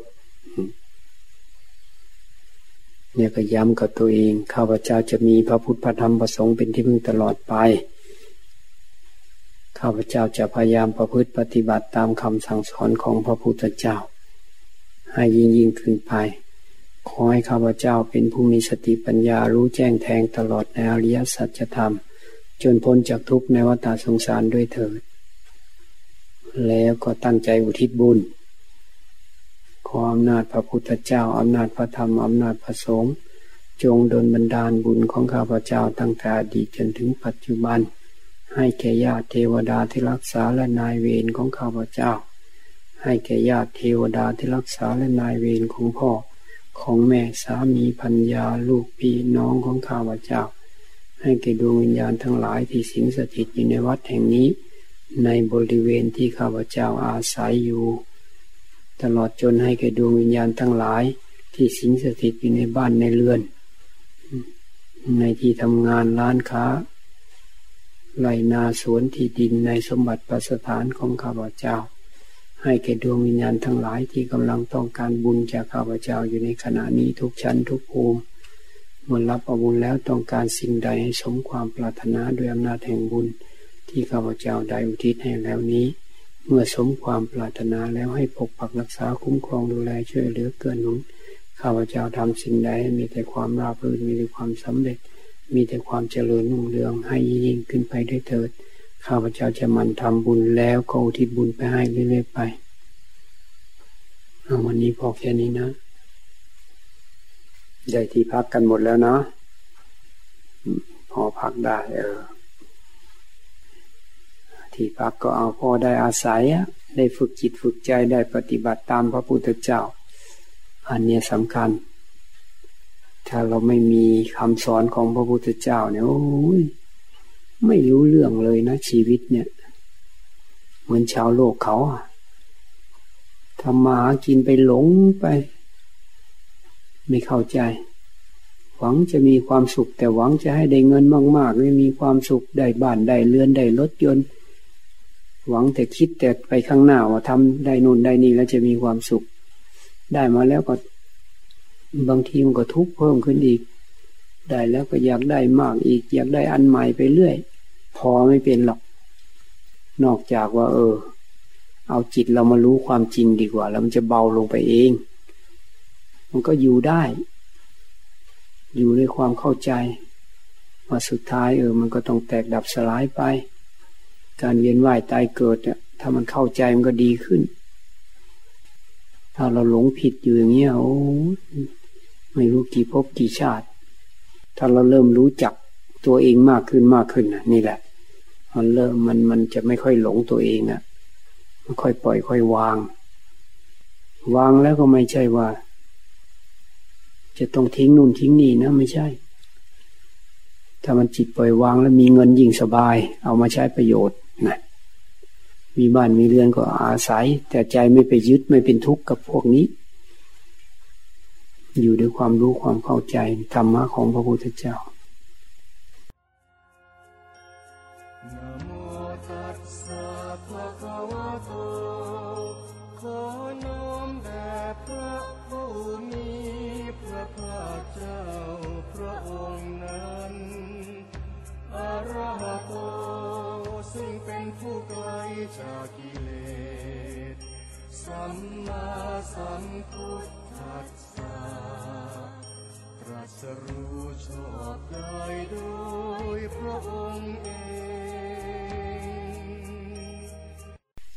เนี่ยก็ย้ำกับตัวเอง ข้าพเจ้าจะมีพระพุทธพระธรรมพระสงฆ์เป็นที่พึ่งตลอดไป ข้าพเจ้าจะพยายามประพฤติปฏิบัติตามคำสั่งสอนของพระพุทธเจ้า ให้ยิ่งยิ่งขึ้นไป ขอให้ข้าพเจ้าเป็นผู้มีสติปัญญารู้แจ้งแทงตลอดในอริยสัจธรรม จนพ้นจากทุกข์ในวัฏสงสารด้วยเถิด แล้วก็ตั้งใจอุทิศบุญ ขออำนาจพระพุทธเจ้าอำนาจพระธรรมอำนาจพระสงฆ์จงดลบันดาลบุญของข้าพเจ้าตั้งแต่อดีตจนถึงปัจจุบัน ให้แก่ญาติเทวดาที่รักษาและนายเวรของข้าพเจ้า ให้แก่ญาติเทวดาที่รักษาและนายเวรของพ่อ ของแม่สามีพัญญาลูกพี่น้องของข้าพเจ้า ให้แก่ดวงวิญญาณทั้งหลายที่สิงสถิตอยู่ในวัดแห่งนี้ ในบริเวณที่ข้าพเจ้าอาศัยอยู่ ตลอดจนให้แก่ดวงวิญญาณทั้งหลาย ที่สิงสถิตอยู่ในบ้านในเรือน ในที่ทำงานร้านค้าไรนาสวนที่ดินในสมบัติประสถานของข้าพเจ้า ให้แก่ดวงวิญญาณทั้งหลายที่กำลังต้องการบุญจากข้าพเจ้าอยู่ในขณะนี้ทุกชั้นทุกภูมิเมื่อรับอบุญแล้วต้องการสิ่งใดให้สมความปรารถนาด้วยอำนาจแห่งบุญที่ข้าพเจ้าได้อุทิศให้แล้วนี้ เมื่อสมความปรารถนาแล้วให้ปกปักรักษาคุ้มครองดูแลช่วยเหลือเกื้อหนุนข้าพเจ้าทำสิ่งใดมีแต่ความราบรื่นมีแต่ความสำเร็จ มีแต่ความเจริญรุ่งเรืองให้ยิ่งขึ้นไปด้วยเถิด ข้าพเจ้าจะมันทำบุญแล้วก็อุทิศบุญไปให้เรื่อยๆไปเอาวันนี้พอแค่นี้นะได้ที่พักกันหมดแล้วเนาะพอพักได้เออ ที่พักก็เอาพอได้อาศัย ได้ฝึกจิตฝึกใจได้ปฏิบัติตามพระพุทธเจ้า อันนี้สำคัญ ถ้าเราไม่มีคำสอนของพระพุทธเจ้าเนี่ยโอ้ยไม่รู้เรื่องเลยนะชีวิตเนี่ย เหมือนชาวโลกเขาทำมาหากินไปหลงไป ไม่เข้าใจ หวังจะมีความสุข แต่หวังจะให้ได้เงินมากๆไม่มีความสุขได้บ้านได้เรือนได้รถยนต์ หวังแต่คิดแต่ไปข้างหน้าว่าทำได้นู่นได้นี่แล้วจะมีความสุข ได้มาแล้วก็ บางทีมันก็ทุกข์เพิ่มขึ้นอีก ได้แล้วก็อยากได้มากอีก อยากได้อันใหม่ไปเรื่อย พอไม่เป็นหรอก นอกจากว่า เออ เอาจิตเรามารู้ความจริงดีกว่า แล้วมันจะเบาลงไปเอง มันก็อยู่ได้ อยู่ด้วยความเข้าใจว่าสุดท้ายเออ มันก็ต้องแตกดับสลายไป การเวียนว่ายตายเกิดเนี่ยถ้ามันเข้าใจมันก็ดีขึ้น ถ้าเราหลงผิดอยู่อย่างเงี้ยโอ้ไม่รู้กี่ภพกี่ชาติ ถ้าเราเริ่มรู้จักตัวเองมากขึ้นมากขึ้นนี่แหละ มันเริ่มมันมันจะไม่ค่อยหลงตัวเองอะ่ะมันค่อยปล่อยค่อยวาง วางแล้วก็ไม่ใช่ว่า จะต้องทิ้งนู่นทิ้งนี่นะไม่ใช่ ถ้ามันจิตปล่อยวางแล้วมีเงินยิ่งสบาย เอามาใช้ประโยชน์ นะมีบ้านมีเรือนก็อาศัย แต่ใจไม่ไปยึดไม่เป็นทุกข์กับพวกนี้ อยู่ด้วยความรู้ความเข้าใจธรรมะของพระพุทธเจ้า สัมพุทธัสสะตรัสรู้ชอบได้โดยพระองค์เอง